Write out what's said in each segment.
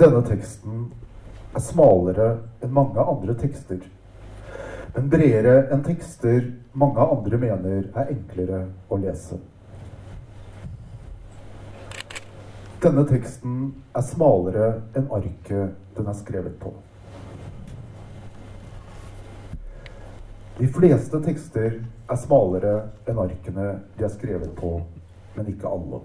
Denne teksten er smalere enn mange andre tekster, men bredere enn tekster mange andre mener er enklere å lese. Denne teksten er smalere enn arket den er skrevet på. De fleste tekster er smalere enn arkene de er skrevet på, men ikke alle.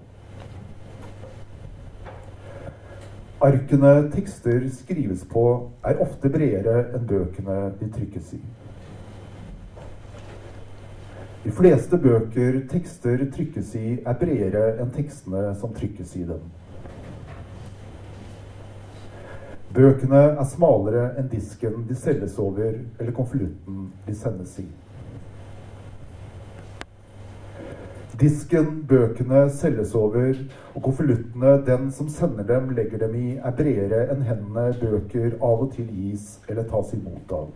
Arkene tekster skrives på, er ofte bredere enn bøkene de trykkes i. De fleste bøker tekster trykkes i, er bredere enn tekstene som trykkes i dem. Bøkene er smalere enn disken de selges over, eller konvolutten de sendes i. Disken bøkene selges over, og konvoluttene den som sender dem, legger dem i, er bredere enn hendene bøker av og til gis eller tas imot av.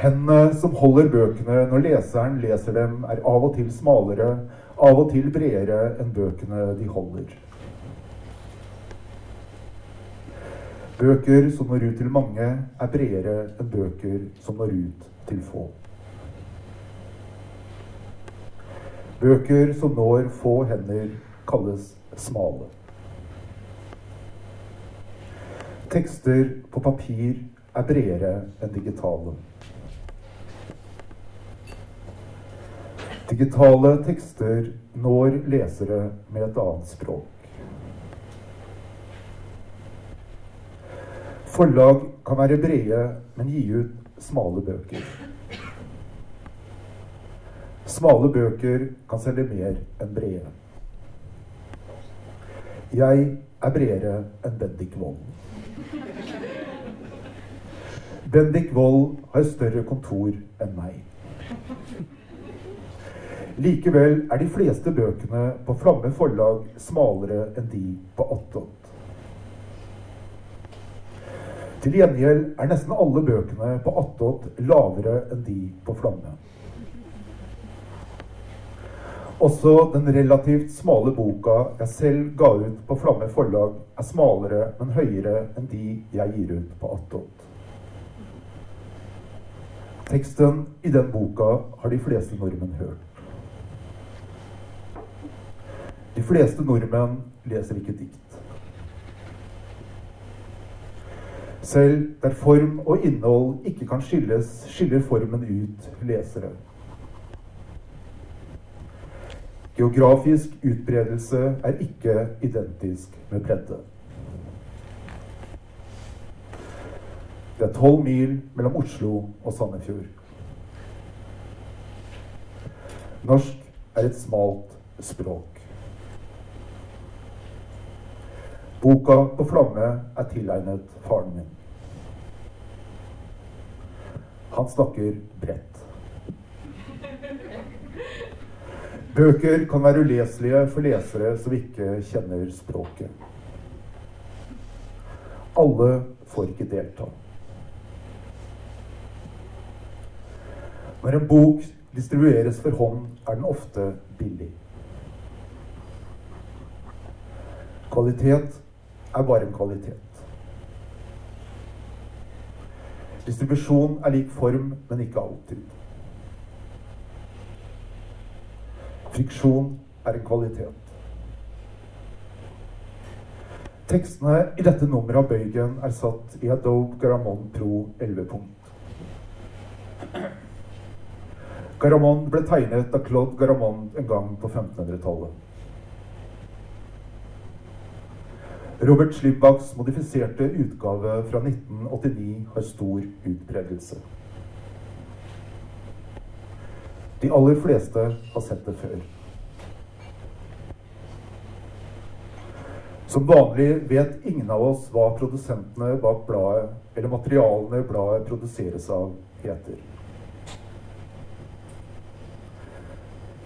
Hendene som holder bøkene når leseren leser dem, er av og til smalere, av og til bredere enn bøkene de holder. Bøker som når ut til mange, er bredere enn bøker som når ut til få. Bøker som når få hender, kalles smale. Tekster på papir er bredere enn digitale. Digitale tekster når lesere med et annet språk. Forlag kan være brede, men gi ut smale bøker. Smale bøker kan selge mer enn brede. Jeg er bredere enn Bendik Wold. Bendik Wold har større kontor enn meg. Likevel er de fleste bøkene på Flamme forlag smalere enn de på Attåt. Til gjengjeld er nesten alle bøkene på Attåt lavere enn de på Flamme. Også den relativt smale boka jeg selv ga ut på Flamme forlag, er smalere, men høyere enn de jeg gir ut på Attåt. Teksten i den boka har de fleste nordmenn hørt. De fleste nordmenn leser ikke dikt. Selv der form og innhold ikke kan skilles, skiller formen ut lesere. Geografisk utbredelse er ikke identisk med bredde. Det er tolv mil mellom Oslo og Sandefjord. Norsk er et smalt språk. Boka på Flamme er tilegnet faren min. Han snakker bredt. Bøker kan være uleselige for lesere som ikke kjenner språket. Alle får ikke delta. Når en bok distribueres for hånd, er den ofte billig. Kvalitet er bare en kvalitet. Distribusjon er lik form, men ikke alltid. Friksjon er en kvalitet. Tekstene i dette nummeret av Bøygen er satt i Adobe Garamond Pro 11 punkt. Garamond ble tegnet av Claude Garamond en gang på 1500-tallet. Robert Slibbaks modifiserte utgave fra 1989 har stor utbredelse. De aller fleste har sett det før. Som vanlig vet ingen av oss hva produsentene bak bladet, eller materialene bladet produseres av, heter.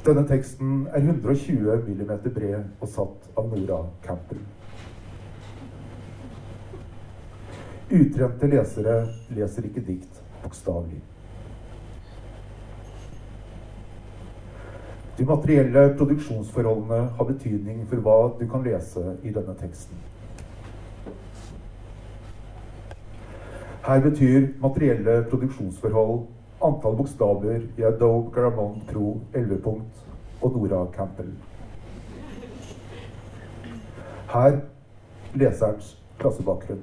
Denne teksten er 120 mm bred og satt av Nora Campbell. Utrente lesere leser ikke dikt bokstavelig. De materielle produksjonsforholdene har betydning for hva du kan lese i denne teksten. Her betyr materielle produksjonsforhold antall bokstaver i Adobe Garamond Pro 11 punkt og Nora Campbell. Her leserens klassebakgrunn.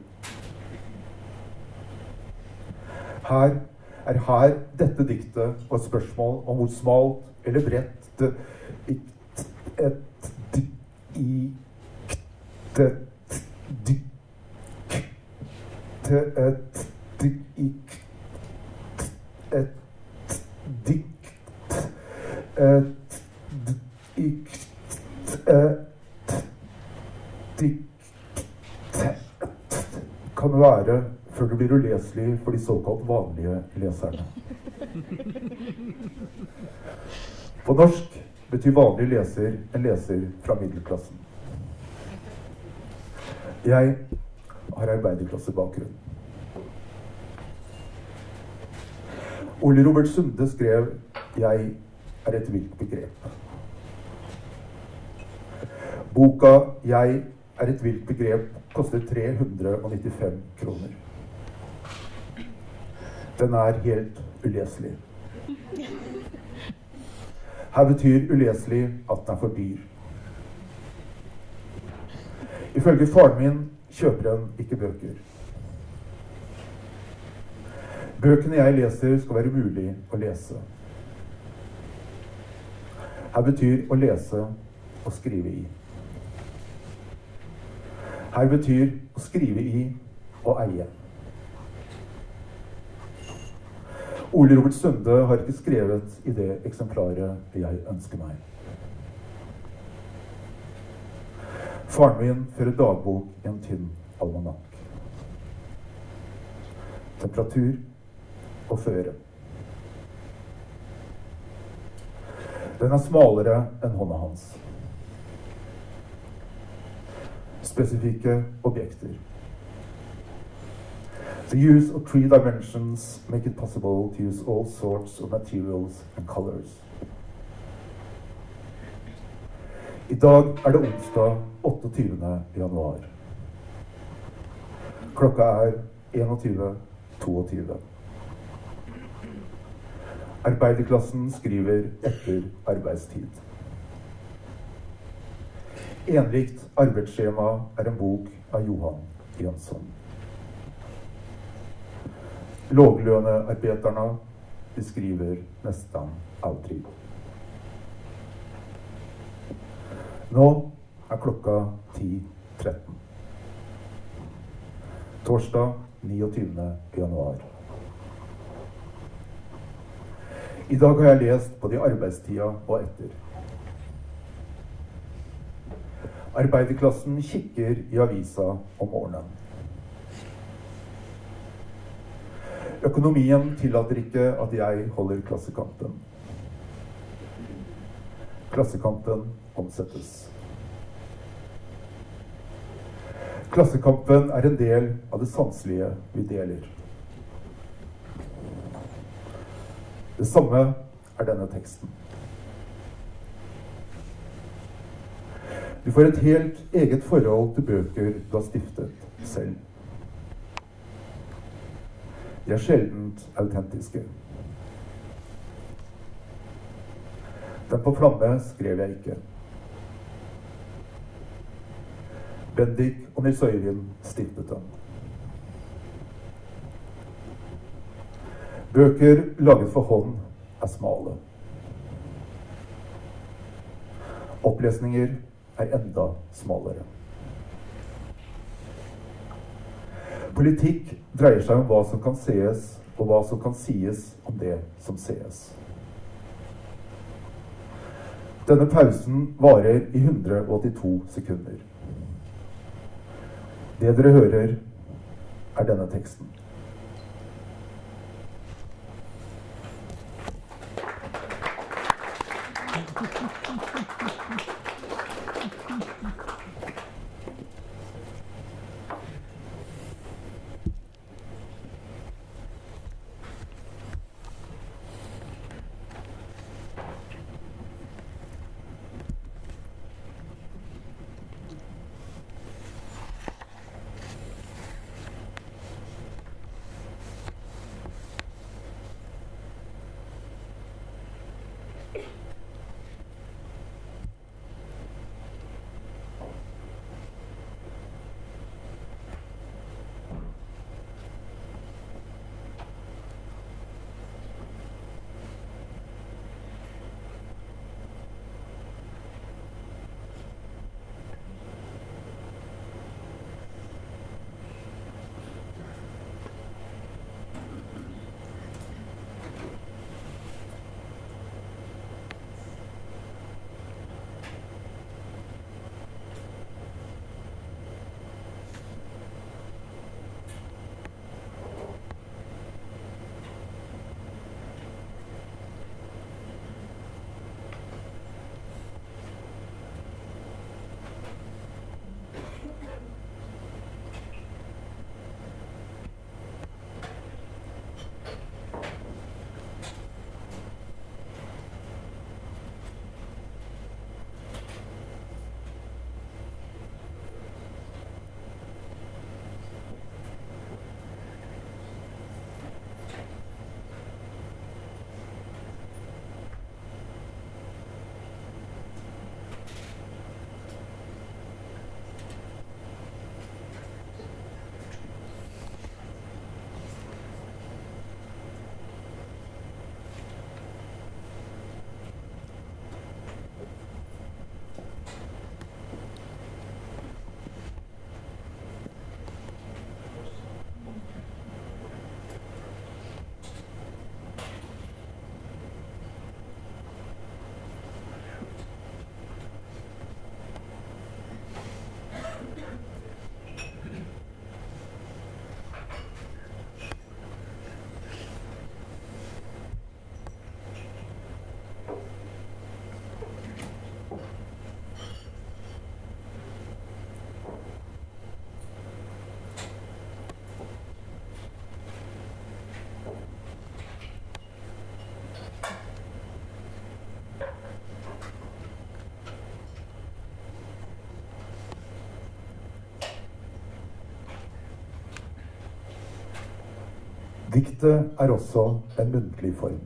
Her er her dette diktet og et spørsmål om hvor smalt eller bredt kan være før det blir uleselig for de såkalt vanlige leserne. På norsk betyr vanlig leser en leser fra middelklassen. Jeg har arbeiderklassebakgrunn. Ole Robert Sunde skrev 'Jeg er et vilt begrep'. Boka 'Jeg er et vilt begrep' koster 395 kroner. Den er helt uleselig. Her betyr uleselig at den er for dyr. Ifølge faren min kjøper en ikke bøker. Bøkene jeg leser, skal være mulig å lese. Her betyr å lese å skrive i. Her betyr å skrive i å eie. Ole Robert Sunde har ikke skrevet i det eksemplaret jeg ønsker meg. Faren min fører dagbok i en tynn almanakk. Temperatur og føre. Den er smalere enn hånda hans. Spesifikke objekter. The use of three dimensions make it possible to use all sorts of materials and colors. I dag er det onsdag 28. januar. Klokka er 21.22. Arbeiderklassen skriver etter arbeidstid. Enrikt arbeidsskjema er en bok av Johan Jønsson. Låglønearbeiderne beskriver nesten aldri. Nå er klokka 10.13. Torsdag 29. januar. I dag har jeg lest både i arbeidstida og etter. Arbeiderklassen kikker i avisa om morgenen. Økonomien tillater ikke at jeg holder Klassekampen. Klassekampen omsettes. Klassekampen er en del av det sanselige vi deler. Det samme er denne teksten. Du får et helt eget forhold til bøker du har stiftet selv. De er sjeldent autentiske. Den på flamme skrev jeg ikke. Bendik og Nils Øyvind stiftet den. Bøker laget for hånd er smale. Opplesninger er enda smalere. Politikk dreier seg om hva som kan sees, og hva som kan sies om det som sees. Denne pausen varer i 182 sekunder. Det dere hører, er denne teksten. Diktet er også en muntlig form.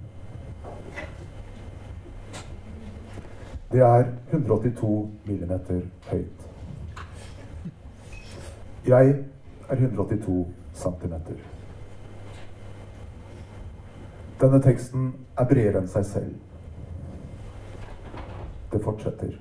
Det er 182 millimeter høyt. Jeg er 182 centimeter. Denne teksten er bredere enn seg selv. Det fortsetter.